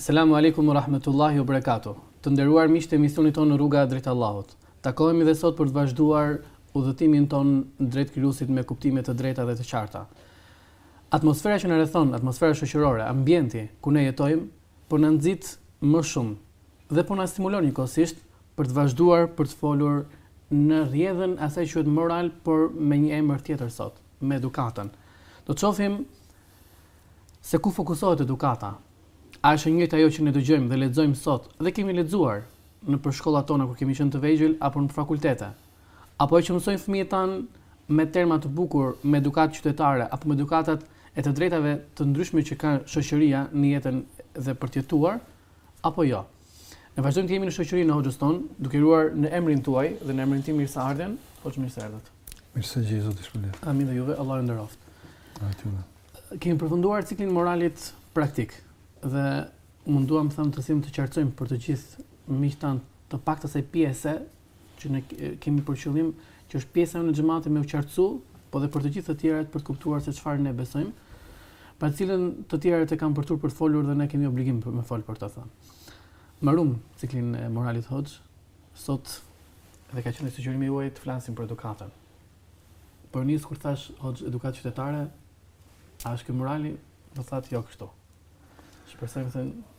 Selamu Alejkum u Rahmetullahi u Berekatu. Të nderuar miq të emisionit tonë Rruga drejt Allahut. Takohemi dhe sot për të vazhduar udhëtimin tonë drejt Krijuesit me kuptime të drejta dhe të qarta. Atmosfera që na rrethon, atmosfera shoqërore, ambienti ku ne jetojmë, po na nxit më shumë dhe po na stimulon njëkohësisht për të vazhduar për të folur në rrjedhën e asaj që quhet moral, por me një emër tjetër sot, me edukatën. Do të shohim Se ku fokusohet edukata? A është e njëjta ajo që ne dëgjojmë dhe lexojmë sot dhe kemi lexuar nëpër shkollat tona kur kemi qenë të vegjël apo në fakultete? Apo ajo që mësojnë fëmijët tanë me terma të bukur me edukatë qytetare apo me edukatat e të drejtave të ndryshme që ka shoqëria në jetën dhe për të jetuar? apo jo. Ne vazhdojmë të jemi në shoqërinë e Hoxhës tonë, duke uruar në emrin tuaj dhe në emrin tim mirëseardhjen. Hoxhë mirë se erdhët. Mirë se ju gjej, Zoti ju shpërbleftë. Amin dhe juve, Allahu ju nderoftë. Aty më. Kemi përfunduar ciklin e moralit praktik dhe u munduam, të themi, të qartësojmë për të gjithë miqtë tanë të paktën asaj pjese që ne kemi për qëllim që është pjesa e xhematit me u qartësu, po dhe për të gjithë të tjerët për të kuptuar se çfarë ne besojmë, për të cilën të tjerët e kanë për turp për të folur dhe ne kemi obligim për me fol për ta thënë. Mbarum ciklin e moralit Hoxhë, sot dhe ka qenë sugjerimi juaj të flasim për edukatën. Por nis kur thashë Hoxhë edukatë qytetare, a është ky morali? Do thotë jo kështu. Shpresoj të thënë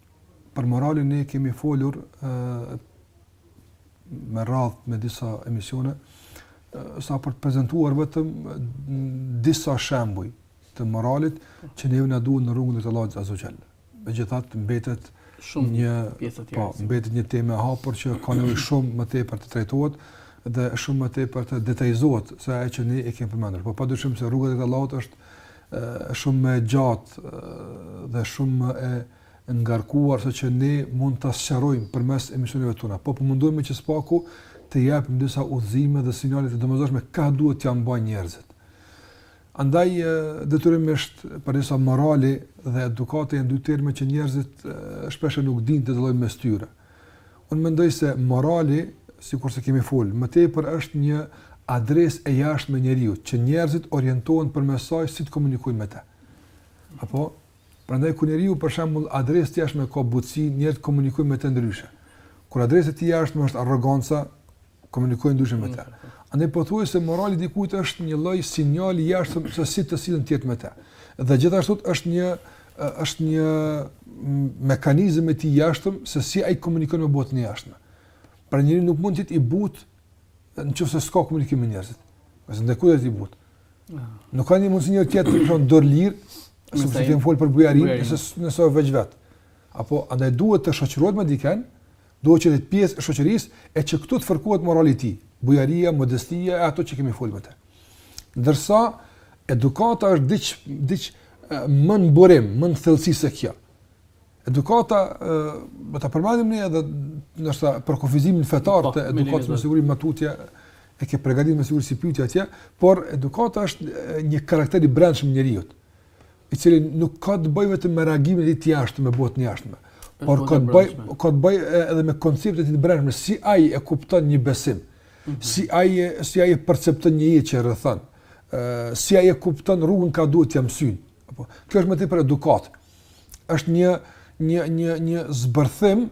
Për moralin ne kemi folur me radh me disa emisione sa për të prezantuar vetëm disa shembuj të moralit që ne na duhet në rrugën e Allahut azze ue xhel. Megjithatë mbetet shumë një pjesë tjetër. Po, mbetet një temë e hapur që ka nevojë shumë më tepër të trajtohet dhe shumë më tepër të detajzohet se ajo që ne e kemi përmendur. Po padyshim se rruga e Allahut është Shumë më e gjatë dhe shumë më e ngarkuar seç ne mund ta sqarojmë përmes emisioneve tona. Po po mundohemi që së paku të japim disa udhëzime dhe sinjale të domosdoshme kah duhet t'ia mbajnë njerëzit. Andaj detyrimisht përderisa morali dhe edukata janë dy terma që njerëzit shpeshherë nuk dinë të dallojnë mes tyre. Unë mendoj se morali, sikurse kemi folë, më tepër është një adresë e jashtme e njeriut, që njerëzit orientohen përmes saj si të komunikojnë me të. Apo, prandaj kur njeriu për shembull adresë të jashtme ka butësi, njerëzit komunikojnë me të ndryshe. Kur adresa e tij jashtme është arroganca, komunikojnë ndryshe me të. Andaj po thuaj se morali i dikujt është një lloj sinjali i jashtëm se si të sillesh ti me të. Dhe gjithashtu është një është një mekanizëm i tij jashtëm se si ai komunikon me botën e jashtme. Pra njeriu nuk mund të jetë i butë nëse s'ka komunikim me njerëzit. Që se ndaj kujt është i butë. Nuk ka një mundësi një tjetër të thonë dorë lirë, sepse ti ke fol për bujarinë, nëse nëse je veç vet. Apo andaj duhet të shoqërohet me dikën, Duhet që të jetë pjesë e shoqërisë e që këtu të fërkohet morali i tij, bujaria, modestia e ato që kemi folur më tej. Ndërsa edukata është diç diç më në burim, më në thellësi se kjo. Edukata, mund ta përmendim ne edhe ndoshta për përkufizimin fetar po, të edukatës me siguri më tutje e ke përgatitur me siguri si pyetje atje, por edukata është një karakter i brendshëm i njeriu. i cili nuk ka të bëjë vetëm me reagimin e tij të jashtëm me botën e jashtme, por ka të bëjë ka të bëjë edhe me konceptet e tij të brendshme, si ai e kupton një besim, mm -hmm. si ai si ai e percepton një jetë që e rrethon, ë si ai e kupton rrugën ka duhet ta mësyn. Apo, kjo është më tepër edukatë. Është një një një një zbërthim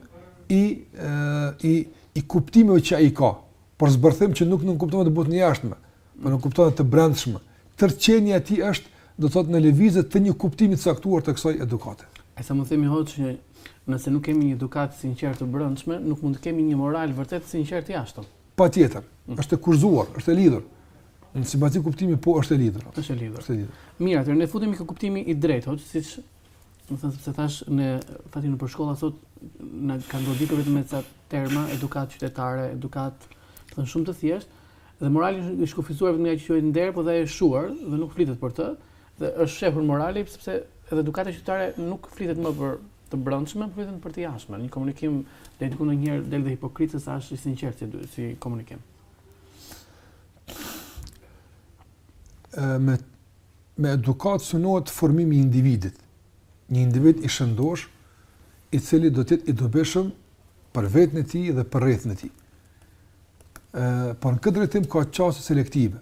i ë i i kuptimeve që ai ka. por zbërthim që nuk nënkupton vetëm botën e jashtme, por nënkupton të brendshme. Tërë qenia e tij është, do të thotë, në lëvizje të një kuptimi të caktuar të kësaj edukate. E sa mund të themi hoxhë që nëse nuk kemi një edukatë të sinqertë të brendshme, nuk mund të kemi një moral vërtet të sinqertë të jashtëm. Patjetër, mm. është e kushtëzuar, është e lidhur. Në sipaci kuptimi po është e lidhur. Është e lidhur. Është e lidhur. Mirë, atëherë ne futemi te kuptimi i drejtë, hoxhë, siç Do me thënë sepse thashë në fakt nëpër shkolla sot na kanë goditur vetëm me ca terma edukatë qytetare, edukatë, do thënë shumë të thjeshtë dhe morali është i kufizuar vetëm nga ajo që quhet nder, por dhe e shuar dhe nuk flitet për të dhe është fshehur morali sepse edhe edukata qytetare nuk flitet më për të brendshme, por vetëm për të jashtme. Një komunikim dhe diku ndonjëherë del dhe hipokrit se sa është i sinqertë si, si komunikim. Ë me me edukatë synohet formimi i individit, një individ i shëndoshë, i cili do të jetë i dobishëm për veten e tij dhe për rrethin e tij. Ëh, por në këtë drejtim ka çështje selektive.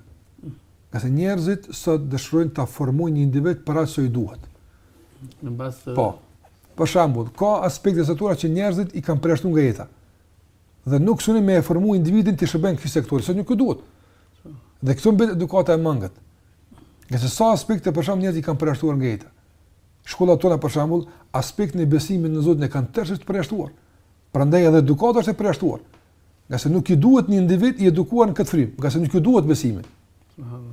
Ngase njerëzit sot dëshirojnë ta formojnë një individ për atë që i duhet. Në bazë të Po. Për shembull, ka aspekte e sektora që njerëzit i kanë përjashtuar nga jeta. Dhe nuk synojnë me e formu individin t'i shërbejë këtij sektori, sot nuk i duhet. Dhe këtu mbet edukata e mangët. Ngase sa aspekte për shembull njerëzit i kanë përjashtuar nga jeta. Shkollat tona për shembull, aspektin e besimit në Zotin e kanë tërësisht përjashtuar. Prandaj edhe edukata është e përjashtuar. Nga se nuk i duhet një individ i edukuar në këtë frymë, ngase nuk i duhet besimi.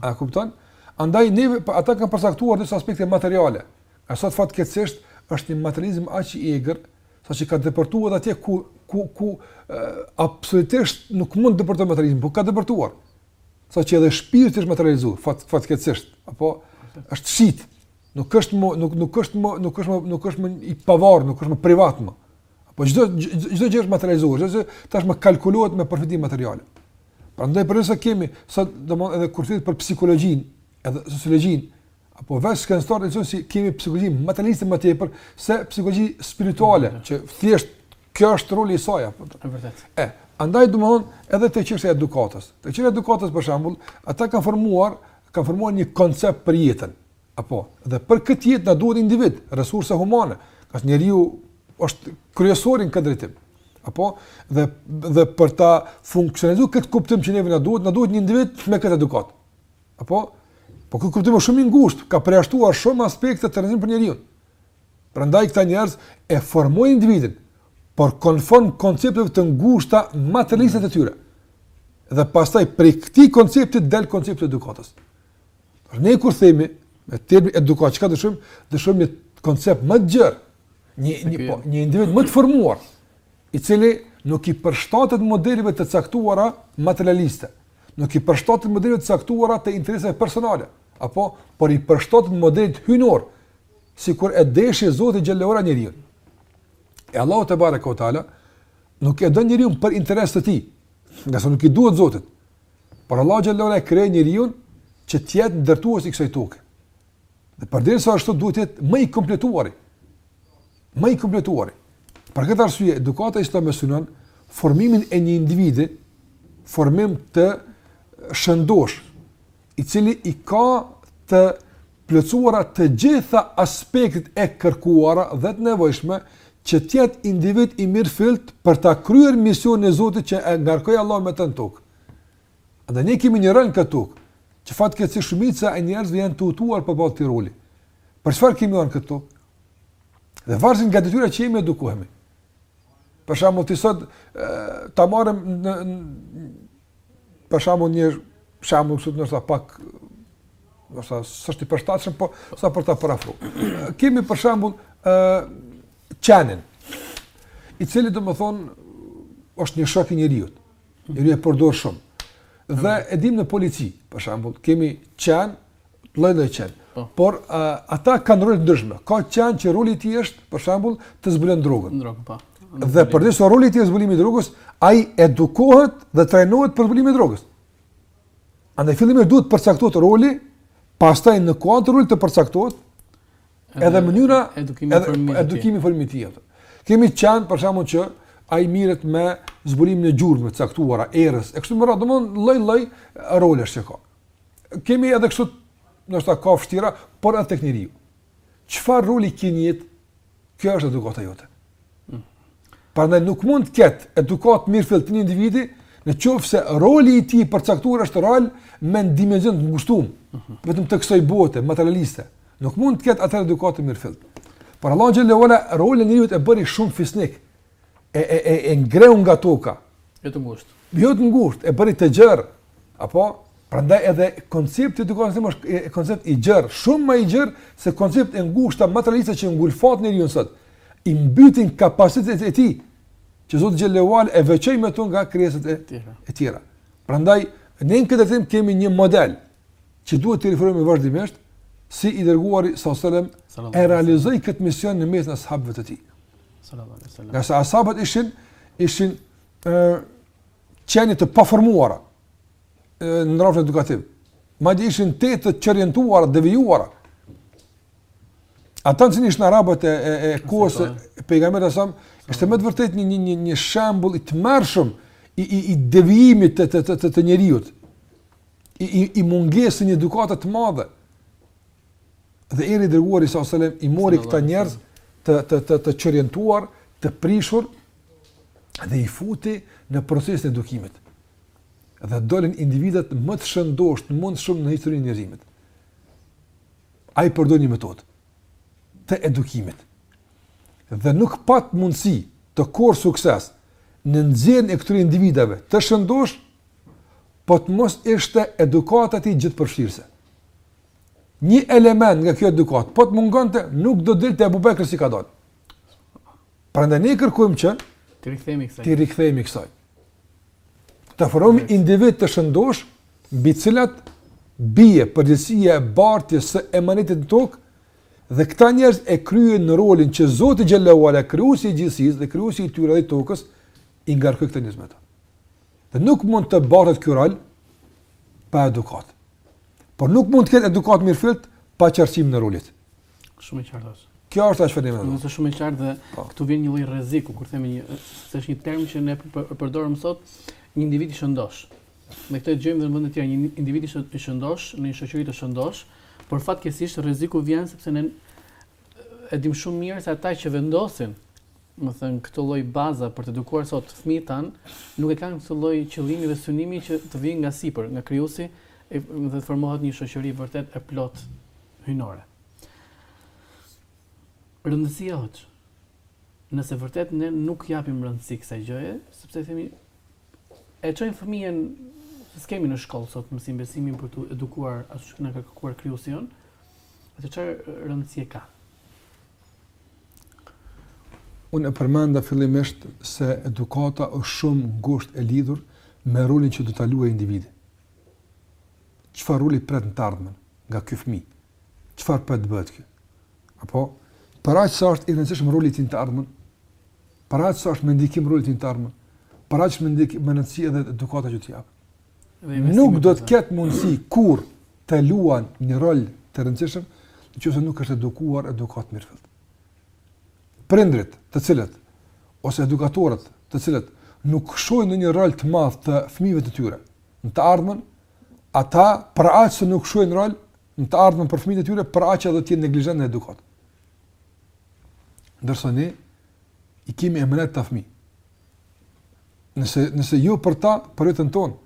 A kupton? Andaj ne po, ata kanë përcaktuar disa aspekte materiale. A sot fatkeqësisht është një materializëm aq i egër, saqë ka depërtuar atje ku ku ku absolutisht nuk mund të depërtojë materializmi, por ka depërtuar. saqë edhe shpirti është materializuar, fat fatkeqësisht, apo është shit. Nuk është më nuk nuk është më nuk është më nuk është më i pavarur, nuk është më privat më. Apo çdo çdo gjë është materializuar, çdo tash më kalkulohet me përfitim material. Prandaj për sa kemi sa domethënë edhe kur flet për psikologjinë, edhe sociologjinë, apo vetë shkencëtarët thonë se kemi psikologji materialiste më tepër se psikologji spirituale, mm -hmm. që thjesht Kjo është roli i saj apo? Në të vërtetë. E, andaj domthon edhe te çështja e edukatës. Te çështja e edukatës për shembull, ata kanë formuar, kanë formuar një koncept për jetën. Apo, dhe për këtë jetë na duhet individ, resurse humane. Ka njeriu është kryesori në këtë drejtim. Apo, dhe dhe për ta funksionalizuar këtë kuptim që neve na duhet, na duhet një individ me këtë edukatë. Apo, po ky kuptim është shumë i ngushtë, ka përjashtuar shumë aspekte të rëndësishme për njeriun. Prandaj këta njerëz e formojnë individin, por konform koncepteve të ngushta materialiste të tyre. Dhe pastaj prej këtij koncepti del koncepti i edukatës. Por ne kur themi me termin edukatë, çka dëshojmë? Dëshojmë një koncept më të gjerë, një një po, një individ më të formuar, i cili nuk i përshtatet modeleve të caktuara materialiste. Nuk i përshtatet modeleve të caktuara të interesave personale, apo por i përshtatet modelit hyjnor sikur e deshi Zoti xhel-le ue ala njeriun. E Allahu tebareke ue teala nuk e don njeriun për interes të tij, ngase nuk i duhet Zotit. Por Allahu xhel-le ue ala e krijoi njeriun që të jetë ndërtues i kësaj toke. Dhe përderisa ashtu duhet të jetë më i kompletuar. Më i kompletuar. Për këtë arsye edukata islame synon formimin e një individi, formim të shëndosh, i cili i ka të plotësuara të gjitha aspektet e kërkuara dhe të nevojshme që të jetë individ i mirëfilltë për ta kryer misionin e Zotit që e ngarkoi Allahu me të në tokë. Andaj ne kemi një rol në këtë tokë. Që fatkeqësisht shumica e njerëzve janë të hutuar përballë këtij roli. Për çfarë kemi ardhur në këtë tokë? Dhe varësisht nga detyra që jemi edukohemi. Për shembull ti sot ta marrim në për shembull një shembull kështu ndoshta pak ndoshta s'është i përshtatshëm, po sa për ta parafru. Kemi për shembull ë qenin i cili domethënë është një shok i njeriu. Njeriu e përdor shumë. Dhe e dim në polici, për shembull, kemi qen lloj-lloj qen. Po. Por uh, ata kanë role të ndryshme. Ka qen që roli i tij është, për shembull, të zbulon drogën. Drogën, po. Dhe përderisa roli i tij është zbulimi i drogës, ai edukohet dhe trajnohet për zbulimin e drogës. Andaj fillimisht duhet të përcaktohet roli, pastaj në kuadër rolit të përcaktohet edhe mënyra e edukimit edhe formimit. Edukimi, formimi i tij. Kemi qen për shkakun që ai merret me zbulimin e gjurmëve të caktuara, erës, e kështu me radhë, domethënë lloj-lloj rolesh që ka. kemi edhe kështu, është te kafshët, por edhe tek njeriu. Çfarë roli ke në jetë, kjo është edukata jote. Mm. Prandaj nuk mund të ketë edukatë të mirëfilltë një individi, në qoftë se roli i tij i përcaktuar është rol me një dimension të ngushtuar, mhm. vetëm të kësaj bote, materialiste. Nuk mund të ketë atëherë edukatë të mirëfilltë. Por Allahu xhele ue ala, rolin e njeriut e bëri shumë fisnik, e e e, e ngriti nga toka. Jo të ngushtë. Jo të ngushtë, e bëri të gjerë. Apo prandaj edhe koncepti i edukatës është koncept i gjerë, shumë më i gjerë se konceptet e ngushta materialiste që ngulfatin njeriun sot. I mbytin kapacitetet e tij që Zoti xhele ue ala e veçoi me to nga krijesat e tjera. E tjera. Prandaj, ne në këtë drejtim kemi një model, që duhet ta rifreskojmë vazhdimisht, si i dërguari alejhi selam e realizoi këtë mision në mes të ashabëve të tij. Sallallahu alaihi wasallam. Nëse ashabët ishin ishin ë qenie të paformuara në rrafshin edukativ. Madje ishin të të çorientuar, devijuar. Ata që ishin arabët e e, e kohës e pejgamberit alejhi selam ishte me të vërtetë një një një shembull i tmerrshëm i i i devijimit të të të, të, të njeriut. i, i, i mungesës së një edukate të madhe. Dhe erdhi i dërguari alejhi selam i mori këta njerëz të, të, të, të çorientuar, të prishur, dhe i futi në procesin e edukimit. Dhe dolën individët më të shëndosht, mundshëm në historinë e njerëzimit. Ai përdori një metodë. të edukimit dhe nuk pat mundësi të korrë sukses në nxjerrjen e këtyre individave të shëndoshë po të mos ishte edukata e tij gjithëpërfshirëse. Një element nga kjo edukatë, po të mungonte nuk do dilte Ebu Bekri si ka dalë. Prandaj ne kërkojmë që t'i rikthehemi kësaj. T'i rikthehemi kësaj. Të formojmë individ të shëndosh, mbi cilët bie përgjegjësia e bartjes së emanetit në tokë, dhe këta njerëz e kryejnë rolin që Zoti xhelle ue ala, krijuesi i gjithësis dhe krijuesi i tyre dhe i tokës, i ngarkoi këta njerëz me ta. Dhe nuk mund të bartet ky rol pa edukat. Por nuk mund të ketë edukat mirëfilt pa qartësimin e rolit. Shumë e qartë është. Kjo është ajo çfarë dimë. Është shumë e qartë dhe po. këtu vjen një lloj rreziku kur themi një, se është një term që ne përdorim sot një individ i shëndosh. Me këtë gjejmë në vende të tjera një individ i shëndosh, në një shoqëri të shëndosh, por fatkeqësisht rreziku vjen sepse ne e dimë shumë mirë se ata që vendosin me thënë këtë lloj baza për të edukuar sot fëmijët tan, nuk e kanë këtë lloj qëllimi dhe synimi që të vijë nga sipër, nga krijuesi, dhe të formohet një shoqëri vërtet e plot hyjnore. Rëndësia është nëse vërtet ne nuk japim rëndësi kësaj gjëje, sepse themi e çojmë fëmijën se s'kemi në shkollë sot mësim besimi për të edukuar ashtu që na ka kërkuar krijuesi jon, atëherë çfarë rëndësie ka. Unë e përmenda fillimisht se edukata është shumë ngusht e lidhur me rolin që do ta luajë individi. çfarë roli pret në të ardhmen nga ky fëmijë, çfarë pret të bëhet ky. Apo, për aq sa është i rëndësishëm roli i tij në të ardhmen, për aq sa është me ndikim roli i tij në të ardhmen, për aq me ndikim me rëndësi edhe edukata që t'i jap. Nuk do të ketë mundësi kurrë të luan një rol të rëndësishëm, në qoftë se nuk është edukuar edukat mirëfillt. Prindërit të cilët, ose edukatorët të cilët, nuk shohin ndonjë rol të madh të fëmijëve të tyre, në të ardhmen, ata për aq sa nuk shohin rol në të ardhmen për fëmijët e tyre, për aq edhe të jenë neglizhentë në edukat. Ndërsa ne i kemi emanet këta fëmijë. Nëse nëse jo për ta, për vetën tonë.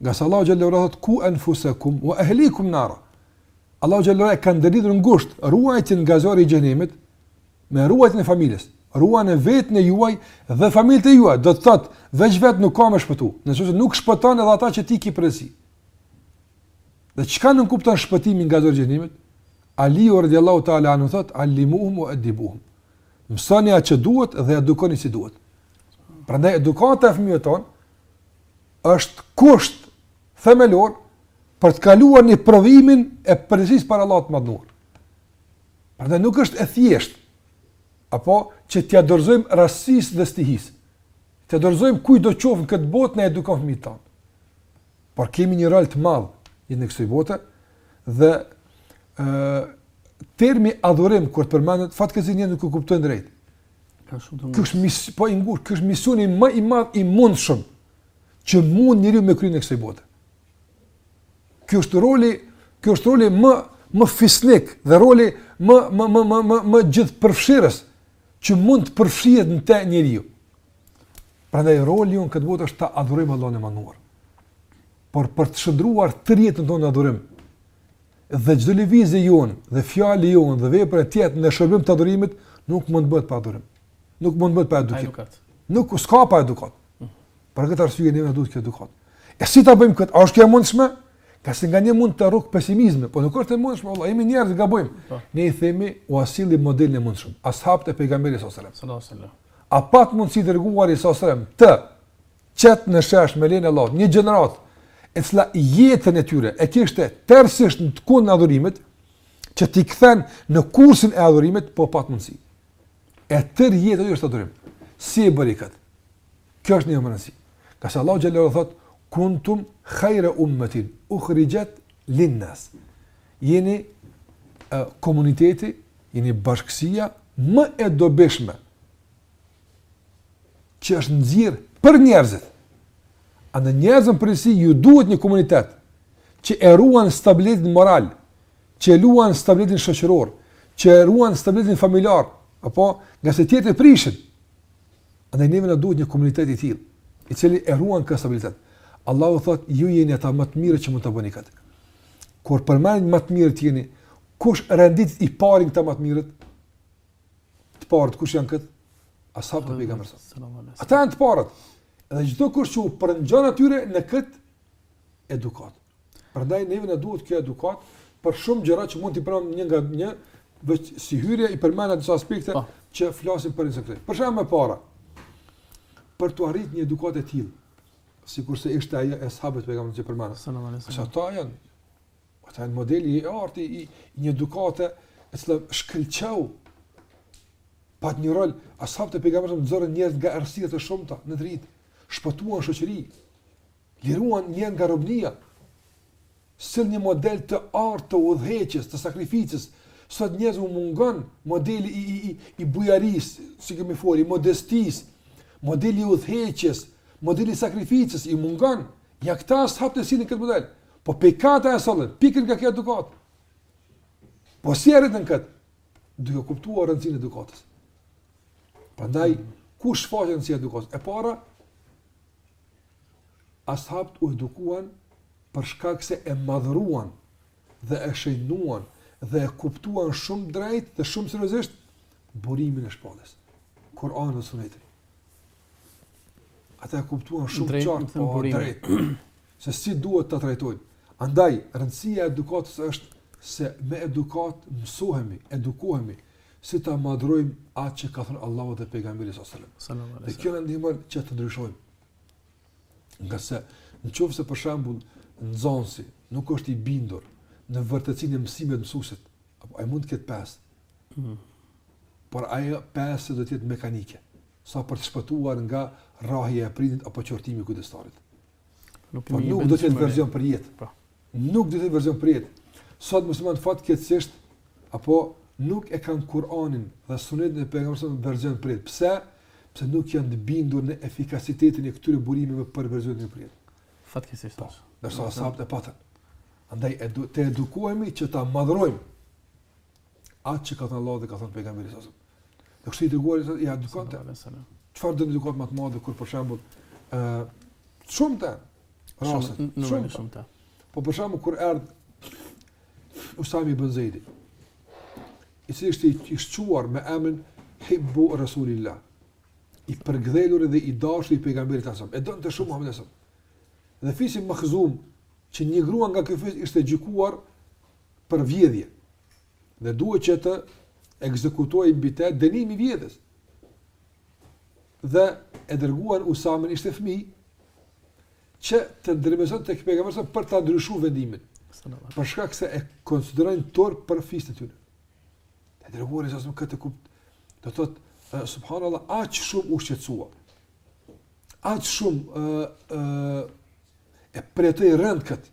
Ngase Allahu xhelle ue ala thot ku anfusakum wa ahlikum nara. Allahu xhelle ue ala ka ndërlidhur ngusht ruajtjen nga zjarri i xhehenemit me ruajtjen e familjes, ruane veten e juaj dhe familjet e juaja, do të thotë, veç vetë nuk ka me shpëtu, në qoftë se nuk shpëton edhe ata që t'i ki përgjegjësi. Dhe çka nënkupton shpëtimi nga zjarri i xhehenemit? Aliu radiallahu ta'ala anhu thotë, alimuhum ue edibuhum. Mësojani atë që duhet dhe edukoni si duhet. Prandaj edukata e fëmijëve tonë, është kusht themelor për të kaluar në provimin e përgjegjësisë para Allahut të madhëruar. Prandaj nuk është e thjeshtë apo që t'ia dorëzojmë rastësisë dhe stihisë. T'ia dorëzojmë kujtdo qoftë në këtë botë na edukon fëmijët tanë. Por kemi një rol të madh në në kësaj bote dhe ë termi adhurim kur përmendet fatkeqësisht nuk e kuptojnë drejt. Ka shumë të mos. mis, po i ngurt, ky është misioni më i madh i mundshëm që mund njeriu me kry në kësaj bote. Ky është roli, ky është roli më më fisnik dhe roli më më më më më, më gjithëpërfshirës që mund të përfshihet në të njeriu. Prandaj roli jonë këtë botë është ta adhurojmë Allahun e Madhëruar. Por për ta shndërruar tërë jetën tonë adhurim dhe çdo lëvizje jonë dhe fjalë jonë dhe vepra të tjera në shërbim të adhurimit nuk mund të bëhet pa adhurim. Nuk mund të bëhet pa edukat. Nuk ka pa edukat. Për këtë arsye ne na duhet kjo edukat. E si ta bëjmë këtë? A është kjo e mundshme? Ngase ndonjë mund të thotë pesimizëm, po nuk është e mundshme, Allah, jemi njerëz, gabojmë. Po. Ne i themi, ua sjellim modelin e mundshëm, ashabët e pejgamberit sallallahu alajhi wasallam. Sallallahu alajhi wasallam. A pat mundësi i dërguari sallallahu alajhi wasallam të qet në shesh me lejen e Allahut, një gjenerat e cila jetën e tyre e kishte tërësisht në të kundërtën e adhurimit, që t'i kthen në kursin e adhurimit, po pat mundësi. E tërë jeta e tyre është adhurim. Si e bëri kët? Kjo është një mënyrë. Ngase Allahu xhelleshanuhu thot kuntum khayra ummatin ukhrijat linnas. Jeni e, komuniteti, jeni bashkësia më e dobishme që është nxjerr për njerëzit. Andaj njerëzve patjetër se iu duhet një komunitet që e ruan stabilitetin moral, që ruan stabilitetin shoqëror, që ruan stabilitetin familjar, apo ngase tjerët e prishin. Andaj neve na duhet një komunitet i tillë, i cili e ruan këtë stabilitet. Allahu thot, ju jeni ata më të mirë që mund të bëni këtë. Kur përmend më të mirë jeni, kush renditet i pari në këta më të mirët? Të parët kush janë këtu? Ashabët e pejgamberit sallallahu alajhi wasallam. Ata janë të parët. Dhe çdokush që u përngjan atyre në këtë edukatë. Prandaj neve na duhet kjo edukat për shumë gjëra që mund t'i përmendim një nga një veç si hyrje i përmend disa aspekte pa. Po. që flasim për këtë. Për shembull e para për të arritur një edukat e tillë, sikurse ishte ajo e sahabëve të pejgamberit që përmend. Sallallahu alaihi wasallam. Ata janë ata janë modeli i artë i një edukate e cila shkëlqeu pat një rol ashabët e pejgamberit nxorën njerëz nga errësirat e shumta në dritë, shpëtuan shoqëri. Liruan një nga robnia. Sjell një model të artë të udhëheqjes, të sakrificës. Sot njerëzve u mungon modeli i i i bujarisë, si kemi folur, i modestisë, modeli i udhëheqjes, modeli i sakrificës i mungon. Ja këta as'habët e sillnin këtë model. Po pse ata e sollën, pikërisht nga kjo edukat. Po si arritën këtë? Duke kuptuar rëndësinë e edukatës. Prandaj, ku shfaqet rëndësia e edukatës? E para, Ashabët u edukuan për shkak se e madhëruan dhe e shenjtëruan dhe e kuptuan shumë drejt dhe shumë seriozisht burimin e shpalljes. Kur'ani dhe Suneti. Ata e kuptuan shumë qartë po drejt se si duhet ta trajtojnë. Andaj rëndësia e edukatës është se me edukat mësohemi, edukohemi si ta madhrojmë atë që ka thënë Allahu dhe pejgamberi sa selam. Dhe kjo na ndihmon që të ndryshojmë. Nga se në qoftë se për shambull nxënësi nuk është i bindur në vërtetësinë e mësimit të mësuesit, apo ai mund të ketë pesë, mm. por ajo pesë do të jetë mekanike, sa për të shpëtuar nga rrahja e prindit apo qortimi i kujdestarit. Nuk po nuk do të jetë version për jetë. Po. Nuk do të jetë version për jetë. Sot muslimanët fatkeqësisht apo nuk e kanë Kur'anin dhe Sunetin e pejgamberit në version për jetë. Pse? Pse nuk janë të bindur në efikasitetin e këtyre burimeve për version për jetë. Fatkeqësisht. Po. Ndërsa as'habët e patën. Andaj edu, të edukohemi që ta madhrojmë Atë që ka thënë Allahu dhe ka thënë pejgamberi sa. Dhe kështu i dërguari sa i edukon të selam. Çfarë do të ndikojë më të madhe kur për shembull ë uh, shumë të rrosë, shumë shumë të. Po për shembull kur erdh Usami ibn Zeidi, i cili ishte i shquar me emrin Hibbu Rasulillah, i përgdhelur dhe i dashur i pejgamberit sa. E donte shumë Muhamedi sa. Dhe fisi Makhzum që një grua nga ky fis ishte gjykuar për vjedhje. dhe duhej që të ekzekutohej mbi te dënimi i vjedhjes. Dhe e dërguan Usamen ishte fëmijë që të ndërmjetëson tek pejgamberi për ta ndryshuar vendimin. Për shkak se e konsiderojnë turp për fisin e tyre. I dërguari sa kur këtë kuptoi. Do të thotë subhanallahu aq shumë u shqetësua. Aq shumë ë ë e përjetoi rënd këtë.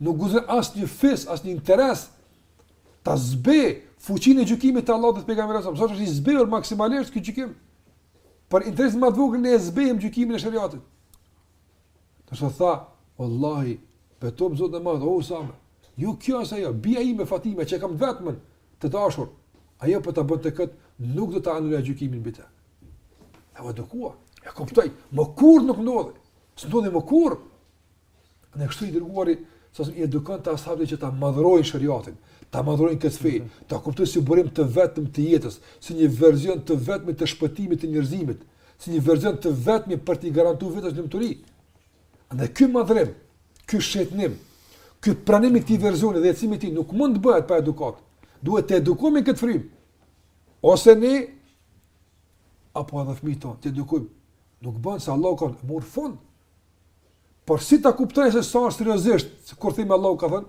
Nuk guxon asnjë fis, asnjë interes ta zbehë fuqinë e gjykimit të Allahut dhe të pejgamberit. Sot është i zbehur maksimalisht ky gjykim. Për interes më të vogël ne e zbehim gjykimin e sheriatit. Do të tha, wallahi, betohem Zotin e Madh, o Usame, ju jo kjo është ajo, bija ime Fatime që e kam më të dashur. Ajo po ta bënte këtë, nuk do ta anuloj gjykimin mbi të. E va dokua. E kuptoj, më kurr nuk ndodhi. S'ndodhi më kurr. Dhe kështu i dërguari, sa i edukon as'habët që ta madhërojnë sheriatin, ta madhërojnë këtë fe, mm -hmm. ta kuptojnë si burim të vetëm të jetës, si një verzion të vetëm të shpëtimit të njërzimit, si një verzion të vetëm për t'i garantu vetes lumturi. Dhe ky madhërim, ky shenjtërim, ky pranim i këtij verzioni dhe jetësimi i tij nuk mund të bëhet pa edukatë. Duhet të edukohemi në këtë frymë. Ose ne, apo edhe fëmijët tanë, të edukojmë. Nuk bën se Allah kanë murë fundë. Por si ta kuptojë se sa është seriozisht, se kur themi Allahu ka thënë,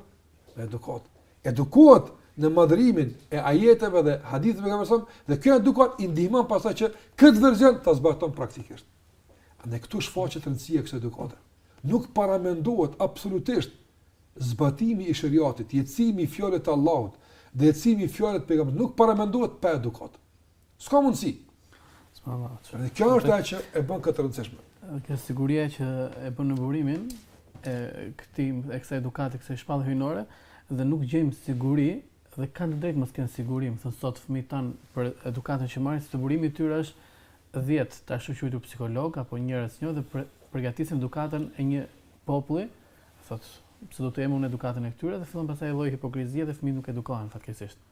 me edukatë. Edukohet në madhërimin e ajeteve dhe haditheve që mëson, dhe kjo edukatë i ndihman pastaj që këtë verzion ta zbaton praktikisht. A ne këtu shfaqet rëndësia e kësaj edukate. Nuk paramendohet absolutisht zbatimi i sheriatit, jetësimi i fjalëve të Allahut, dhe jetësimi i fjalëve të pejgamberit, nuk paramendohet pa edukatë. S'ka mundësi. Dhe kjo është ajo që e bën të rëndësishme. Kjo siguria që e bën në burimin e këtij e kësaj edukate, kësaj shpallje hyjnore dhe nuk gjejmë siguri dhe kanë të drejtë mos kenë siguri, më thënë sot fëmijët tanë për edukatën që marrin, se burimi i tyre është 10 të ashtuquajtur psikolog apo njerëz një dhe për, përgatisin edukatën e një populli, thotë se do të jemi në edukatën e këtyre dhe fillon pastaj lloj hipokrizie dhe fëmijët nuk edukohen fatkeqësisht.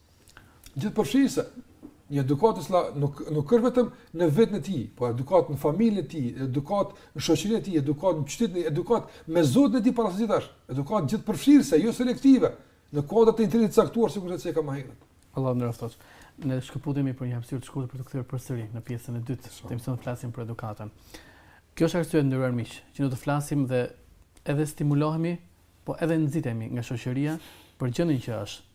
Gjithëpërfshirëse, një edukatë e cila nuk nuk është vetëm në vetën e tij, por edukatë në familjen e tij, edukatë në shoqërinë e tij, edukatë në qytetin e tij, edukatë me Zotin e tij para së gjithash, edukatë gjithëpërfshirëse, jo selektive, në kuadër të interesit të caktuar sikur që cekëm më herët. Allahu na ruajtë. Ne shkëputemi për një hapësirë të shkurtër për t'u kthyer përsëri në pjesën e dytë të emisionit të flasim për edukatën. Kjo është arsyeja, të nderuar miq, që do të flasim dhe edhe stimulohemi, po edhe nxitemi nga shoqëria për gjendjen që është.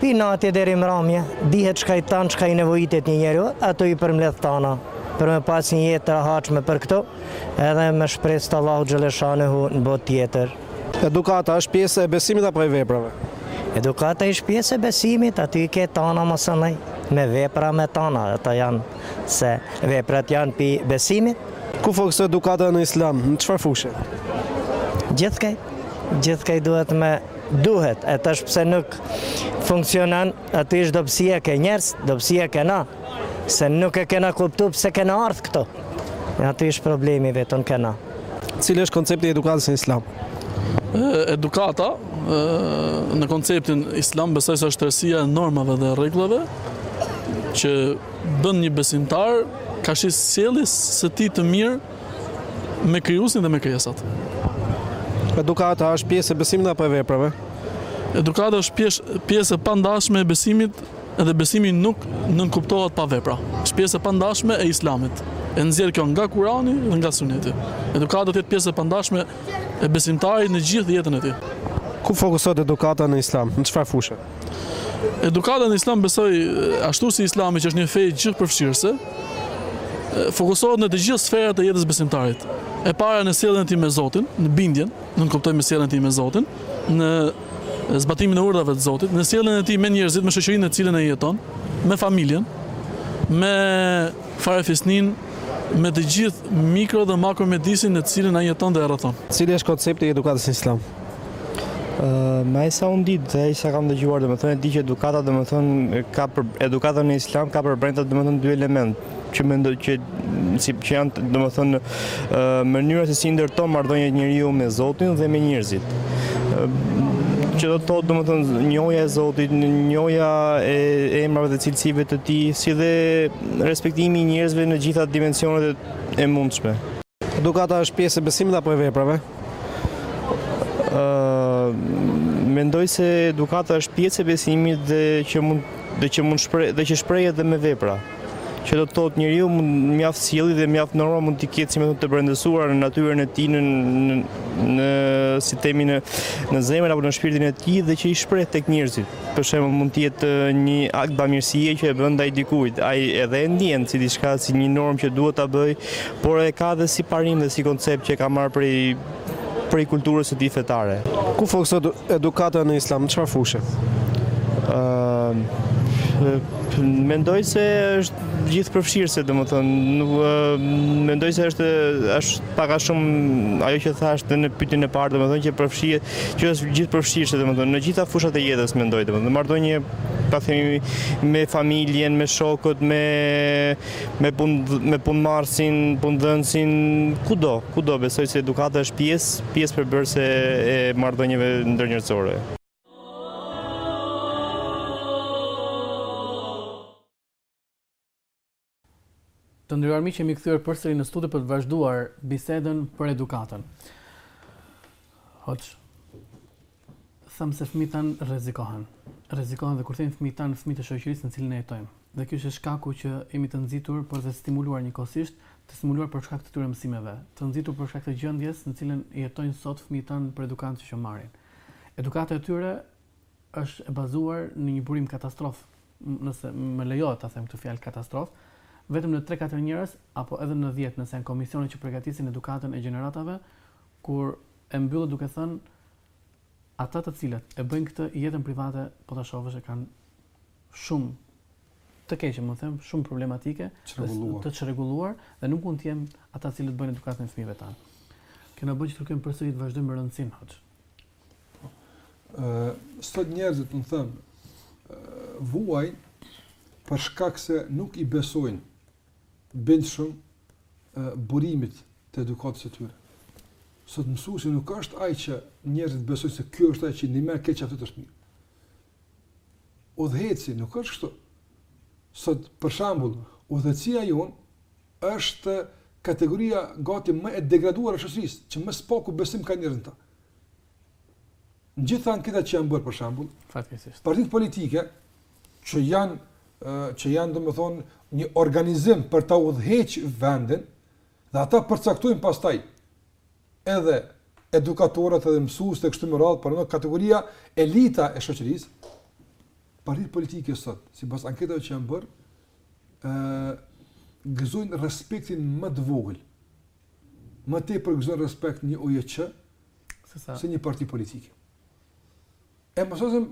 Pi natje deri mramje, dihet çka i tana çka i nevojitet një njeriu, ato i përmledh tana, për me pas një jetë të rehatshme për këtu, edhe me shpresë të Allahut xheleshanehu në botë tjetër. Edukata është pjesë e besimit apo e veprave? Edukata është pjesë e besimit, aty i ke tana mos anëj, me vepra me tana, ato janë se veprat janë pi besimit. Ku fokusohet edukata në Islam, në çfarë fushe? Gjithkaj, gjithkaj duhet me Duhet, e tash pse nuk funksionon, aty është dobësia ke njerëz, dobësia ke na, se nuk e kena kuptu pse kena ardhë këtu. Aty është problemi vetëm ke na. Cili është koncepti i edukatës në islam? Edukata në konceptin islam besoj se është tërësia e normave dhe rregullave që bën një besimtar karshi sjelljes së tij të mirë me krijuesin dhe me krijesat. Edukata është pjesë e besimit apo e veprave? Edukata është pjesë pjesë e pandashme e besimit dhe besimi nuk nënkuptohet pa vepra. Është pjesë e pandashme e Islamit. E nxjerr kjo nga Kurani dhe nga Suneti. Edukata do të jetë pjesë e pandashme e besimtarit në gjithë jetën e tij. Ku fokusohet edukata në Islam? Në çfarë fushe? Edukata në islam besoj ashtu si islami që është një fe gjithëpërfshirëse, fokusohet në të gjitha sferat e jetës së besimtarit. E para në sjelljen e tij me Zotin, në bindjen, nënkuptojmë sjelljen e tij me Zotin, në zbatimin e urdhrave të Zotit, në sjelljen e tij me njerëzit, me shoqërinë në të cilën jeton, me familjen, me farefisnin, me të gjithë mikro dhe makro mjedisin në të cilin ai jeton dhe e rrethon. Cili është koncepti i edukatës në islam? Me aq sa unë di dhe aq sa kam dëgjuar, domethënë e di që edukata domethënë ka për edukata në islam ka përbrenda domethënë dy elementë që mendoj që si që janë domethënë mënyra se si ndërton marrëdhëniet njeriu me Zotin dhe me njerëzit që do të thotë domethënë njohja e Zotit, njohja e emrave dhe cilësive të tij, si dhe respektimi i njerëzve në gjitha dimensionet e mundshme. Edukata është pjesë e besimit apo e veprave? Mendoj se edukata është pjesë e besimit dhe që mund dhe që mund shpre, dhe që shprehet edhe me vepra. Që do të thotë njeriu mund mjaft sjellje dhe mjaft norma mund t'i ketë si me thënë të brendësuara në natyrën e tij në në, në si të themi në në zemrën apo në shpirtin e tij dhe që i shpreh tek njerëzit. Për shembull, mund të jetë një akt bamirësie që e bën ndaj dikujt. Ai edhe e ndjen si diçka, si një normë që duhet ta bëjë, por e ka edhe si parim dhe si koncept që e ka marrë prej prej kulturës së tij fetare. Ku fokusohet edukata në Islam, në çfarë fushe? Mendoj se është gjithëpërfshirëse, domethënë, mendoj se është është Pak a shumë ajo që thashë dhe në pyetjen e parë, domethënë që përfshihet, që është gjithëpërfshirëse domethënë në gjitha fushat e jetës mendoj domethënë në marrëdhënie po themi me familjen, me shokët, me me pun me punëmarrësin, punëdhënësin, kudo, kudo besoj se edukata është pjesë, pjesë përbërëse e marrëdhënieve ndërnjerëzore. Të nderuar miq, jemi kthyer përsëri në studio për të vazhduar bisedën për edukatën. Hoxhë, thamë se fëmijët tanë rrezikohen. Rrezikohen dhe kur themi fëmijët tanë, fëmijët e shoqërisë në cilën ne jetojmë. Dhe kjo është shkaku që jemi të nxitur por edhe të stimuluar njëkohësisht, të stimuluar për shkak të këtyre mësimeve, të nxitur për shkak të gjendjes në cilën jetojnë sot fëmijët tanë për edukatën që marrin. Edukata e tyre është e bazuar në një burim katastrofë, nëse më lejohet ta them këtë fjalë katastrofë, vetëm në 3-4 njerëz apo edhe në 10 nëse janë komisione që përgatisin edukatën e gjeneratave, kur e mbyllët duke thënë ata të cilët e bëjnë këtë jetën private po ta shohësh e kanë shumë të keqe, po them, shumë problematike, të çrregulluar dhe nuk mund të jenë ata të cilët bëjnë edukatën e fëmijëve tanë. Kjo na bën që të kemi përsëri të vazhdojmë me rëndësinë hoxhë. sot njerëzit unë them, vuajnë për shkak se nuk i besojnë bindshëm burimit të edukatës së tyre. Sot mësuesi nuk është ai që njerëzit besojnë se ky është ai që i ndihmon, e ka atë të mirë. Udhëheqësi, nuk është kështu. Sot, për shembull, udhëheqësia jonë është kategoria gati më e degraduar e shoqërisë, që më së paku besim ka njeri në ta. Në gjithë anketat që janë bërë, për shembull, partitë politike që janë që janë domethënë një organizim për ta udhëheq vendin, Dhe ata përcaktojnë pastaj edhe edukatorët edhe mësuesit e kështu me radhë, por edhe kategoria elita e shoqërisë, partitë politike sot, sipas anketave që janë bërë, ë gëzojnë respektin më të vogël. Më tepër gëzojnë respekt një OJQ se sa se një parti politike. E mos them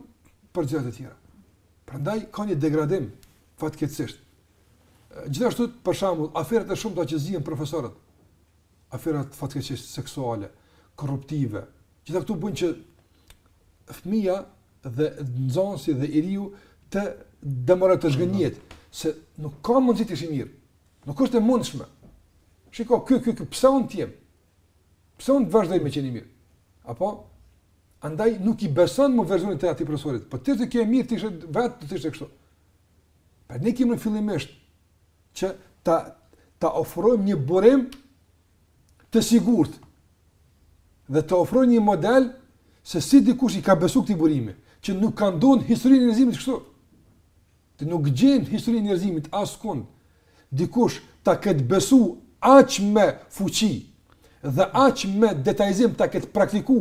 për gjëra të tjera. Prandaj ka një degradim fatkeqësisht. Gjithashtu, për shembull, aferat e shumta që zihen profesorët, aferat fatkeqësisht seksuale, korruptive, gjitha këto bëjnë që fëmija dhe nxënësi dhe i riu të demoralizohet të zhgënjehet, se nuk ka mundësi të jesh i mirë, nuk është e mundshme. Shiko, ky, ky, ky, pse unë t'jem? Pse unë të vazhdoj me qenë i mirë? Apo? Andaj nuk i beson më versionit të atij profesorit, se po të ishte kjo e mirë ti ishe vetë ti ishe kështu. Pra ne kemi fillimisht që ta ta ofrojmë një burim të sigurt dhe të ofrojmë një model se si dikush i ka besu këtij burimi, që nuk ka ndonë historinë e njerëzimit kështu, ti nuk gjen n'historinë e njerëzimit askund, dikush ta ketë besu aq me fuqi dhe aq me detajzim ta ketë praktiku,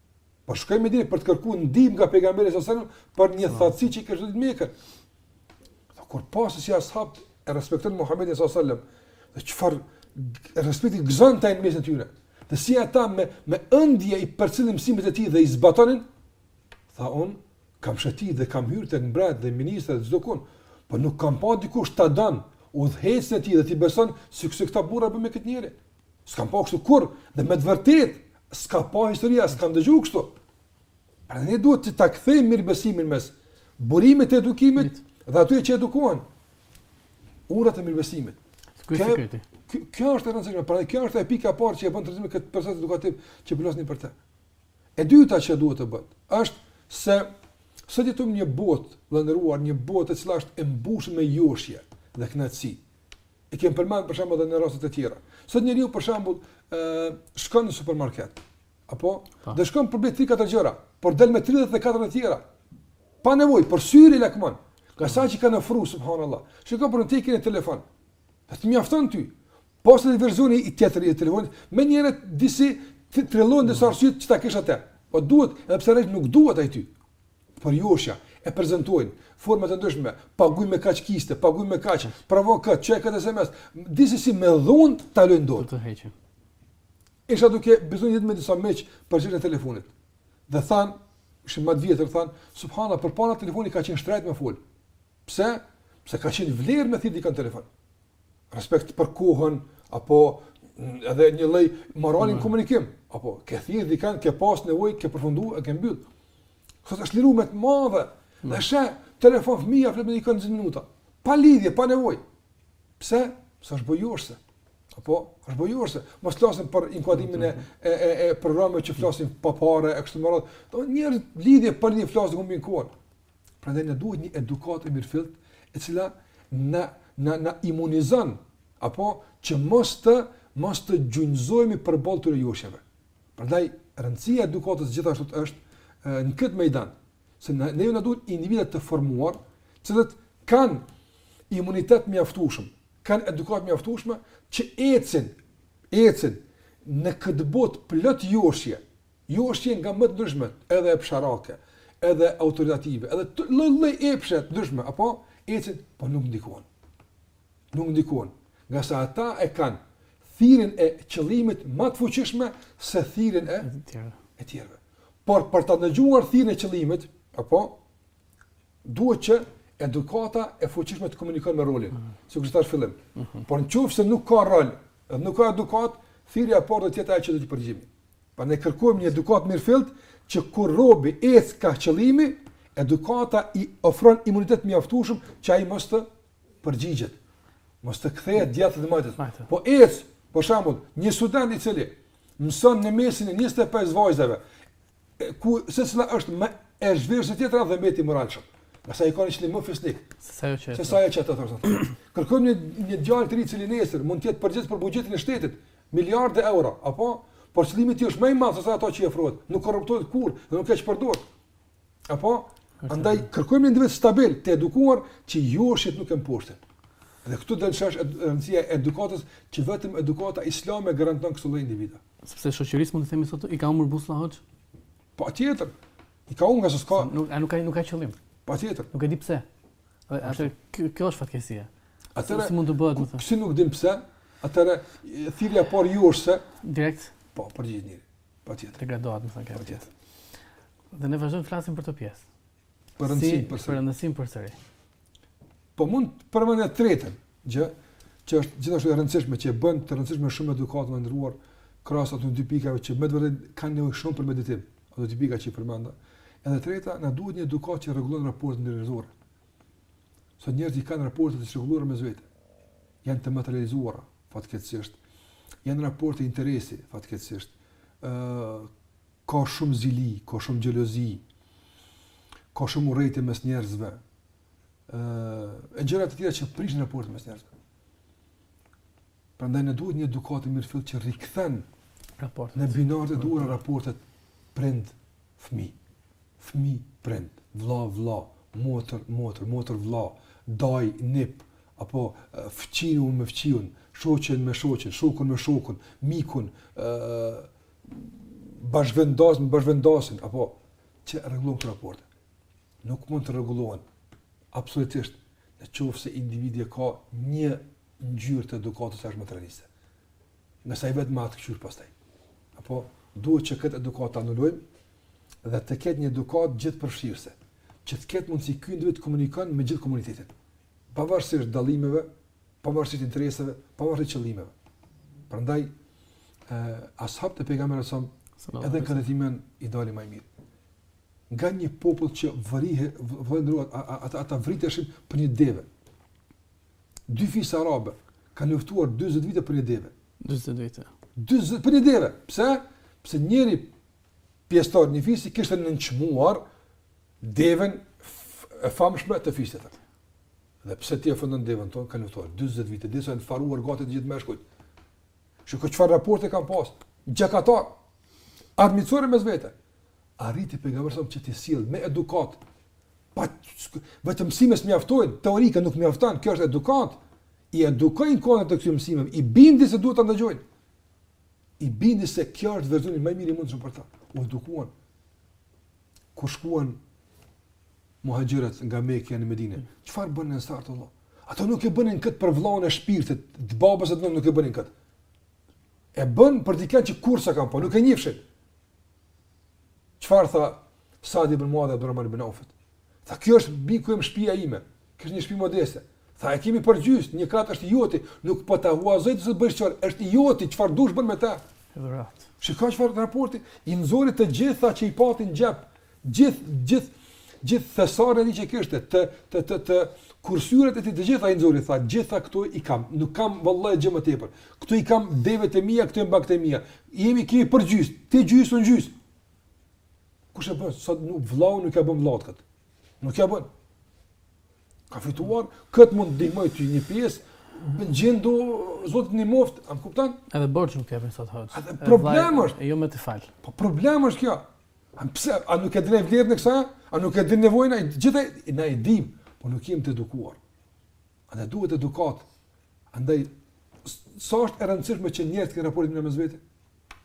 Po shkoi në Medinë për të kërkuar ndihmë nga pejgamberi sallallahu alajhi wasallam për një thatësi që kishte goditë Mekën. Tha kur pa se si ashabët e respektojnë Muhamedin sallallahu alajhi wasallam, dhe çfarë respekti gëzonte në mes të tyre. Dhe si ata me me ëndje i përcillin mësimet e tij dhe i zbatonin, tha un, kam shëtit dhe kam hyrë tek mbret dhe ministrat çdokund, po nuk kam pa dikush ta don udhëheqësin e tij dhe t'i beson siç këta burra bëjnë me këtë njeri. S'kam pa kështu kurrë, dhe me të vërtet, s'ka pa historia, s'kam dëgju kështu. Pra ne duhet ta kthejmë mirëbesimin mes burimit të edukimit dhe atyre që edukohen. Urat e mirëbesimit. Kjo është e rëndësishme, pra kjo është e pika parë që e bën tërëzime këtë proces edukativ që pëllosni për te. E dyta që duhet të bëhet, është se sot jetojmë në një botë, një botë e cila është e mbushur me joshje dhe knaqësi. E kemi përmend për shembull edhe në raste të tjera. Sot njeriu për shembull ë shkon në supermarket. Apo, dhe shkon për ble 3-4 gjëra, por del me 34 të tjera. Pa nevojë, por syri lakmon. Ka sa që kanë ofruar subhanallahu. Shikoj për shembull e ki një telefon. Po të mjafton ty. Po se ç'versioni i tjetër i telefonit, në mënyrë, disi t'i trillon disa arsye që ta kesh atë. Po duhet, edhe pse realisht nuk duhet ai ty. Por joshja, e prezantojnë, forma të ndryshme, paguj me kaq kiste, paguj me kaq, provo kët, çoje kët SMS, disi si me dhun ta lënë në dorë. Të heqin. Isha duke biseduar me disa miq për çështën e telefonit. Dhe than, ishin më të vjetër than, subhanallahu, përpara telefoni ka qenë shtrejt me fol. Pse? Pse ka qenë vlerë me thirr dikën në telefon. Respekt për kohën apo edhe një lloj morali në komunikim, apo ke thirr dikën, ke pas nevojë, ke përfunduar, e ke mbyll. Sot është liruar me të madhe. Dhe sheh, telefonon fëmija, flet me dikën 10 minuta. Pa lidhje, pa nevojë. Pse? Se është bo lirë. Apo, është bo lirë. Mos flasim për inkuadrimin e, e, e, e programeve që flasim pa pare, e kështu me radhë. Do me lidhje, pa lidhje flasim e humbim kohën. Prandaj na duhet një edukatë e mirëfilltë, e cila na na na imunizon apo që mos të mos të gjunjëzohemi përballë këtyre joshjeve. Prandaj rëndësia e edukatës gjithashtu është në këtë ميدan, se ne ne na duhen individë të formuar, të cilët kanë imunitet të mjaftueshëm, kanë edukatë të mjaftueshme që ecin, ecin në këtë botë plot joshje, Joshje nga më të ndryshmet, edhe epsharake, edhe autoritative, edhe të lloj lloj epshe të ndryshme, apo, ecin, po nuk ndikohen. Nuk ndikohen. Ngase ata e kanë thirrjen e qëllimit më të fuqishme se thirrjen e të tjerëve. Por për ta ndëgjuar thirrjen e qëllimit, apo duhet që edukata e fuqishme të komunikon me rolin, mm -hmm. sikur thash në fillim. Mm -hmm. Por nëse nuk ka rol, nuk ka edukat, thirrja e parë do të jetë ajo që do t'i përgjigjemi. Pra ne kërkojmë një edukatë të mirëfilltë që kur robi ecë kah qëllimi, edukata i ofron imunitet të mjaftueshëm që ai mos të përgjigjet, mos të kthehet djathtas e majtas. Po ecë, për shembull, një student i cili mëson në mesin e 25 vajzave, ku secila është më e zhveshur se tjetra dhe mbetet i moralshëm. Pse ai ka një qëllim më fisnik. Se sa ajo që. Se sa ajo që ato thonë. Kërkojmë një një djalë të ri i cili nesër mund të jetë përgjegjës për buxhetin e shtetit, Miliarde euro, apo? Por qëllimi i tij është më i madh se sa ato që i ofrohet. Nuk korruptohet kurrë dhe nuk keqpërdoret. Apo? Andaj kërkojmë një vetë stabil, të edukuar që joshjet nuk e mposhtin. Dhe këtu del në shesh rëndësia e edukatës që vetëm edukata islame garanton këto lloj individë. Sepse shoqërisë mund të themi sot i ka humbur busolla hoxhë. Patjetër. I ka humbur se s'ka nuk ka nuk ka nuk ka qëllim. Patjetër. Nuk e di pse. Atë kjo është fatkeqësia. Atëra si mund të bëhet me thënë? Si nuk dim pse? Atëra thirrja po orientohet direkt. Po, për gjithë njeri. Patjetër. Degradohet, me thënë kjo. Patjetër. Dhe ne vazhdojmë të flasim për këtë pjesë. Për rëndësinë për sëri. Për rëndësinë për sëri. Po mund të përmend të tretën, gjë që është gjithashtu e rëndësishme që e bën të rëndësishme shumë edukatën i nderuar krahas ato dy pikave që me të vërtetë kanë nevojë shumë për meditim. Ato dy pika që i përmenda. Edhe e treta, na duhet një edukatë që rregullon raportet ndërnjerëzore. Sot njerëzit kanë raporte të çrregulluara mes vete. Janë të materializuara, fatkeqësisht. Janë raporte interesi, fatkeqësisht. ë ka shumë zili, ka shumë xhelozi. Ka shumë urrejtje mes njerëzve. ë e gjëra të tjera që prishin raportet mes njerëzve. Prandaj na duhet një edukatë e mirëfilltë që rikthen raportet në binarë të duhur raportet prind, fëmijë, fëmijë, prind, vëlla, vëlla, motër, motër, motër, vëlla, dajë, nip, apo fqiun me fqiun, shoqen me shoqen, shokun me shokun, mikun, bashkëvendasin me bashkëvendasin, apo që rregullon këto raporte. Nuk mund të rregullohen absolutisht në qoftë se individi ka një ngjyrë të edukatës e cila është materialiste. ngase ai vetëm atë kqyr pastaj. Apo duhet që këtë edukatë ta anulojmë dhe të ketë një edukatë gjithëpërfshirëse, që të ketë mundësi ky individ të komunikojë me gjithë komunitetin, pavarësisht dallimeve, pavarësisht interesave, pavarësisht qëllimeve. Prandaj ë ashabët e pejgamberit sa edhe këtu na janë modeli më mirë. Nga një popull që vërihe, vëndruat, ata, ata vriteshin për një deve. Dy fisë arabe kanë luftuar 40 vite për një deve. 40 vite. 40 për një deve. Pse? Pse njëri pjesëtar një fisi kishte nënçmuar devën e famshme të fisit tjetër. Dhe pse ti ofendon devën tonë kanë luftuar 40 vite, derisa janë faruar gati të gjithë meshkujt. Shiko çfarë raporte kanë pas. Gjakatare. Armiqësore mes vete. arriti pejgamberi sa që t'i sjell me edukat. Pa vetëm mësime s'mjaftojnë, teorika nuk mjafton, kjo është edukat. I edukoi në kohën e këtyre mësimeve, i bindi se duhet ta ndëgjojnë. I bindi se kjo është versioni më i mirë i mundshëm për ta. U edukuan. Kur shkuan muhaxhirët nga Mekja në Medinë? Çfarë bënë ensarët Allah? Ata nuk e bënin këtë për vllahun e shpirtit, të babës ata nuk e bënin këtë. E bën për dikënd që kurrë s'e kanë pa, nuk e njihshin. Çfarë tha Sad ibn Muadhi Abdurrahman ibn Aufit? Tha, kjo është bir ku jam shpia ime, kjo është një shpi modeste. Tha, e kemi përgjys, një kat është i joti, nuk po ta huazoj të bëjsh qira, është i joti, çfarë dush bën me ta? Dhurat. Shiko çfarë raporti, i nxori të gjitha që i pat në xhep, Gjithë, gjithë, gjithë thesarin e tij që kishte, të, të, të, të kursyrat e tij të gjitha i nxori, tha, gjitha këtu i kam, nuk kam vallahi gjë më tepër. Këto i kam devet e mia, këto janë bagëtitë e mia. I kemi për gjys, ti gjys un gjys. Kush e bën sot nuk vllau nuk e bën vllaut kët. Nuk e bën. Ka fituar, mund të ndihmoj ty një pjesë, gjendu Zoti të ndihmoftë, a kupton? Edhe borxh nuk e jep sot hiç. Problem është, jo më të fal. Po problem është kjo. A pse a nuk e dinë vlerën e kësaj? A nuk e dinë nevojën? Gjithë na e dim, po nuk jemi të edukuar. A na duhet edukat? Andaj sa është e rëndësishme që njerëzit të kenë raporte në mes vete?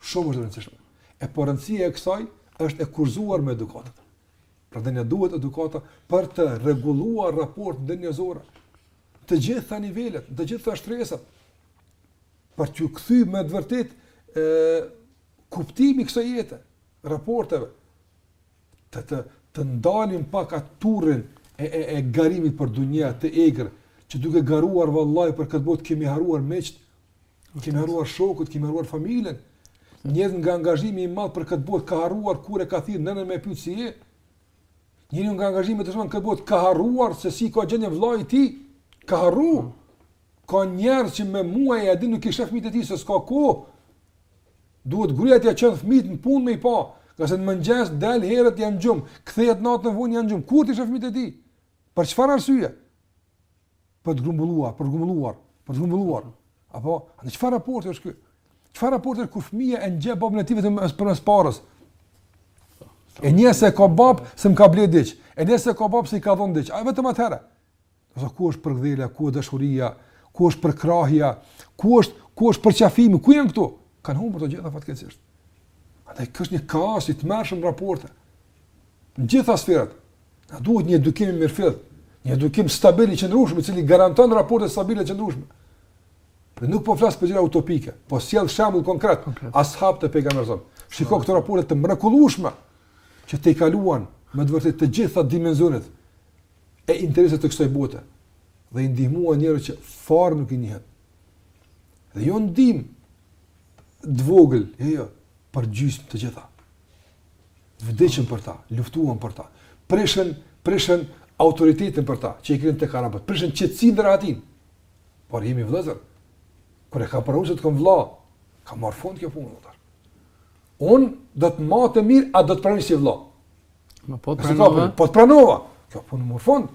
Shumë është e rëndësishme. E po rëndësia e kësaj është e kushtëzuar me edukatën. Pra edhe na duhet edukata për të rregulluar raportet ndërnjerëzore. Të gjitha nivelet, të gjitha shtresat, për t'ju kthy me të vërtetë e, Kuptimit të kësaj jete, raporteve, të të të ndalim pak atë turrin e e e garimit për dunja të egër, që duke garuar vallahi për këtë botë kemi harruar miqtë, kemi harruar shokët, kemi harruar familjen. Njëri nga angazhimi i madh për këtë botë ka harruar kur e ka thirr nënën me pyet si je. Njëri nga angazhimet e shumta në këtë botë ka harruar se si e ka gjendjen vëllai i ti, tij. Ka harruar. Ka njerëz që me muaj e ditë nuk i shef fëmijët e tij se s'ka kohë. Duhet gruaja t'ia çon fëmijët në punë me i pa, ngase në mëngjes del herët janë gjum, kthehet natën vonë janë gjum. Kur t'i shoh fëmijët e tij? Për çfarë arsye? Për të grumbulluar, për të grumbulluar, për të grumbulluar. Apo, në çfarë raporti është ky? Çfarë raporti është kur fëmia e njeh babën e tij vetëm a për as parasë? E njeh se ka bab, se m'i ka ble diç. E njeh se ka bab, se i ka dhon diç. A vetëm atëherë. Ose ku është përkëdhelja, ku është dashuria, ku është përkrahja, ku është ku është përqafimi, ku janë këtu? Kan humbur të gjitha fatkeqësisht. Atëherë kjo është një kaos i tmerrshëm raporte. Në gjitha sferat. Na duhet një edukim i mirëfill, një edukim stabil i qëndrueshëm, i cili garanton raporte stabile të qëndrueshme. Dhe nuk po flas për gjëra utopike, po sjell shembull konkret, konkret. Ashabët e pejgamberit. Shiko këto raporte të mrekullueshme që tejkaluan me të vërtetë të gjitha dimensionet e interesit të kësaj bote dhe i ndihmuan njerëz që fare nuk i njihnin. Dhe jo ndihmë të vogël, jo, jo, për gjysmë të gjitha. Vdiqën për ta, luftuan për ta, prishën, prishën autoritetin për ta, që i kishin te arabët, prishën qetësinë dhe rehatinë. Por jemi vllezër, kur e ka pranu që të kem vlla, ka marrë fund kjo punë, dhe tërë. Unë do të matë e mirë, a do të pranoj si vlla. Ma po të pranova. Po të pranova. Kjo punë merr fund.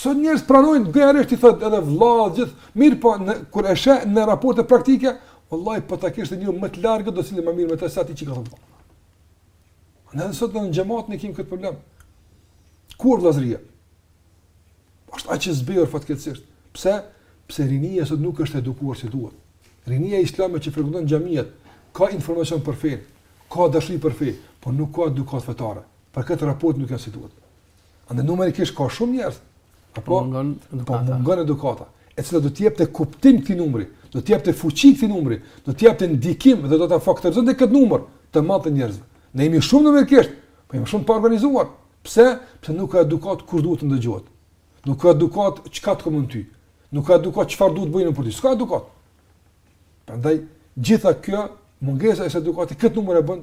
Sot njerëz pranojnë gjerisht i thotë edhe vëlla gjithë, mirë po në, kur e sheh në raporte praktike, vallahi po ta kishte një më të largët do të silleshe më mirë me të sa ti që i ke thënë vlla. Ne sot në xhamat ne kemi këtë problem. Ku vëllazëria? Është aq e zbehur fatkeqësisht. Pse? Pse rinia sot nuk është edukuar si duhet. Rinia islame që frekuenton xhamiat ka informacion për fen, ka dashuri për fen, por nuk ka edukatë fetare. Për këtë raportet nuk janë si duhet. Andaj numerikisht ka shumë njerëz ama po mungon edukata. Po mungon edukata, e cila do të jepte kuptim këtij numri, do të jepte fuqi këtij numri, do të jepte ndikim dhe do ta faktorizonte këtë numër të madh të njerëzve. Ne jemi shumë numerikisht, po jemi shumë të paorganizuar. Pse? Pse nuk ka edukatë kush duhet të ndëgjohet. Nuk ka edukatë çka të takon ty. Nuk ka edukatë çfarë duhet bëjnë për ty. S'ka edukatë. Prandaj gjitha kjo mungesë e edukatës këtë numër e bën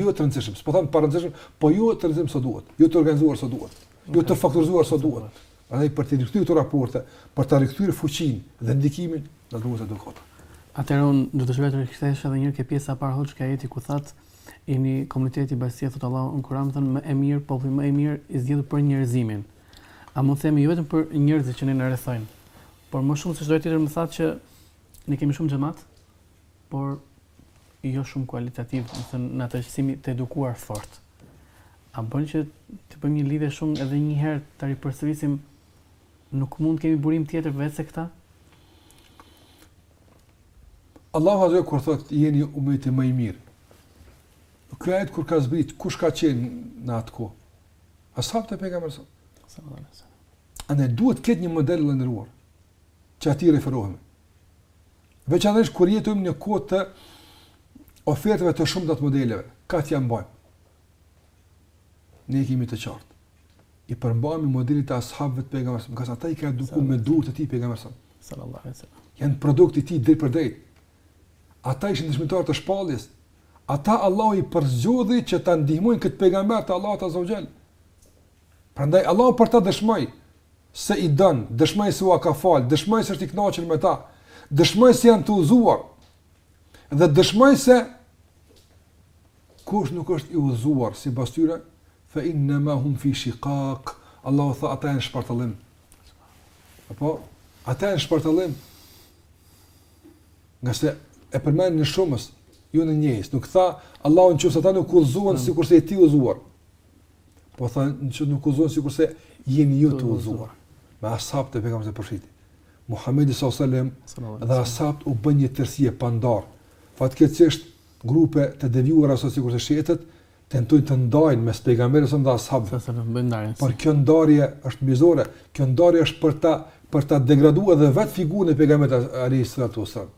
jo të rëndësishëm. S'po them të parëndësishëm, po jo të rëndësishëm sa duhet. Jo të organizuar sa duhet. Jo të faktorizuar sa duhet. Prandaj për të rikthyer këto raporte, për të rikthyer fuqinë dhe ndikimin, na duhet edukata. Atëherë unë do të doja të rikthesh edhe një herë ke pjesa e parë hoxhë ke ajeti ku thatë Jeni komuniteti, bashkësia thotë Allahu në Kur'an, thotë më e mirë, populli më i mirë i zgjedhur për njerëzimin. A mund të themi jo vetëm për njerëzit që ne na rrethojnë, por më shumë se çdo tjetër meqë thatë që ne kemi shumë xhamat, por jo shumë kualitativ, do të thotë në atë se jemi të edukuar fort. A bën që të bëjmë një lidhje shumë edhe një herë ta ripërsërisim nuk mund të kemi burim tjetër veçse këta? Allahu azza kur thot jeni umeti më i mirë. Ky ajet kur ka zbrit, kush ka qenë në atë kohë? Ashabët e pejgamberit sallallahu alaihi wasallam. Atëherë duhet të ketë një model të ndëruar që atij i referohemi. Veçanërisht kur jetojmë në kohë të ofertave të shumta të modeleve, kah t'ia mbajmë. Ne e kemi të qartë. I përmbahemi modelit të ashabëve të pejgamberit, ngase ata i ka edukuar me dorë të tij pejgamberi sallallahu alaihi wasallam. Jan produkt i tij drejtpërdrejt. Ata ishin dëshmitarë të shpalljes. Ata Allahu i përzgjodhi që ta ndihmojnë këtë pejgamber të Allahut azza wajel. Prandaj Allahu për ta dëshmoi se i don, dëshmoi se ua ka fal, dëshmoi se është i kënaqur me ta, dëshmoi se janë të udhëzuar, Dhe dëshmoi se kush nuk është i udhëzuar sipas tyre, fa inna ma hum fi shiqaq. Allahu tha ata janë n'shpartallim. Apo ata janë n'shpartallim. Ngase e përmend në shumës, jo në njëjës. Nuk tha Allahu në qoftë se ata nuk udhëzohen sikurse je ti i udhëzuar. Po tha, në qoftë nuk udhëzohen sikurse jeni ju të udhëzuar. Me ashabët e pejgamberit e përfshiti. Muhammedi s.a.s. dhe ashabët u bënë një tërësi e pandar. Fatkeqësisht, grupe të devijuara si sikurse shiitët, tentojnë të ndajnë mes pejgamberit dhe ashabëve. Por kjo ndarje është mizore, kjo ndarje është për ta, për ta degradua dhe vetë figurën e pejgamberit a.s.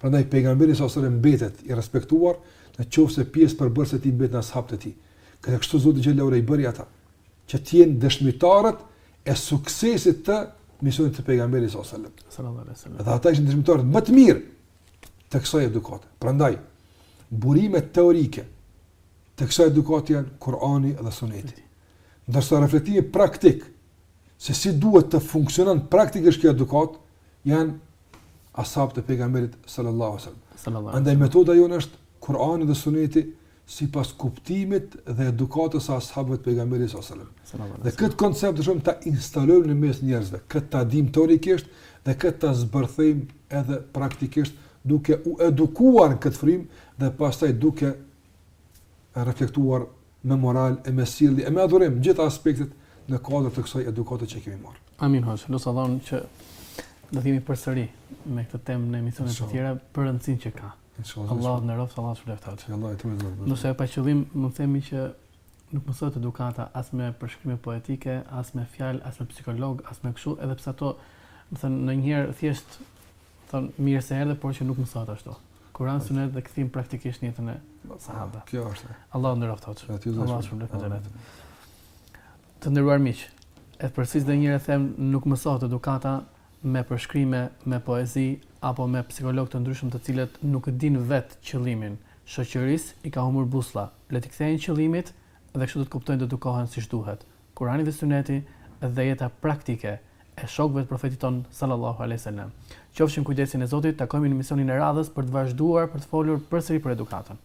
Prandaj pejgamberi alejhi selam mbetet i respektuar në qoftë se pjesë përbërëse e tij mbeten ashabët e tij. Këtë kështu Zoti xhele shanuhu i bëri ata që të jenë dëshmitarët e suksesit të misionit të pejgamberit alejhi selam. Sallallahu alaihi wasallam. Dhe ata ishin dëshmitarët më të mirë të kësaj edukate. Prandaj burimet teorike të kësaj edukate janë Kurani dhe Suneti. Ndërsa reflektimi praktik se si duhet të funksionon praktikisht kjo edukatë janë ashabët e pejgamberit sallallahu alaihi wasallam. Andaj metoda jonë është Kur'ani dhe Suneti sipas kuptimit dhe edukatës së ashabëve të pejgamberit sallallahu alaihi wasallam. Dhe këtë koncept dashtë Allahu ta instalojmë në mes njerëzve, këtë ta dimë teorikisht dhe këtë ta zbërthejmë edhe praktikisht duke u edukuar në këtë frymë dhe pastaj duke reflektuar me moral e me sjellje e me adhurim gjitha aspektet në kuadër të kësaj edukate që kemi marrë. Amin hoxhë, lus Allahun që do të jemi përsëri me këtë temë në emisione të tjera për rëndësinë që ka. Allahu të nderoftë, Allahu të shpërbleftë. Allahu të mëshirojë. Nëse e pa qëllim, mund të themi që nuk mësohet edukata as me përshkrime poetike, as me fjalë, as me psikolog, as me kështu, edhe pse ato, do të thënë, ndonjëherë thjesht thon mirë se erdhe, por që nuk mësohet ashtu. Kur'an sunet dhe kthim praktikisht në jetën e sahabëve. Kjo është. Allahu të nderoftë hoxhë. Allahu të shpërbleftë me xhenet. Të nderuar miq, e përsëris dhe një herë them, nuk mësohet edukata me përshkrime, me poezi apo me psikologë të ndryshëm të cilët nuk e dinë vetë qëllimin. Shoqërisë i ka humbur busulla. Le t'i kthehen qëllimit dhe kështu do të kuptojnë të edukohen siç duhet. Kur'ani dhe Suneti dhe jeta praktike. e shokëve të Profetit tonë Sallallahu Alejhi Selam. Qofshim në kujdesin e Zotit, takohemi në emisionin e radhës për të vazhduar për të folur përsëri për edukatën.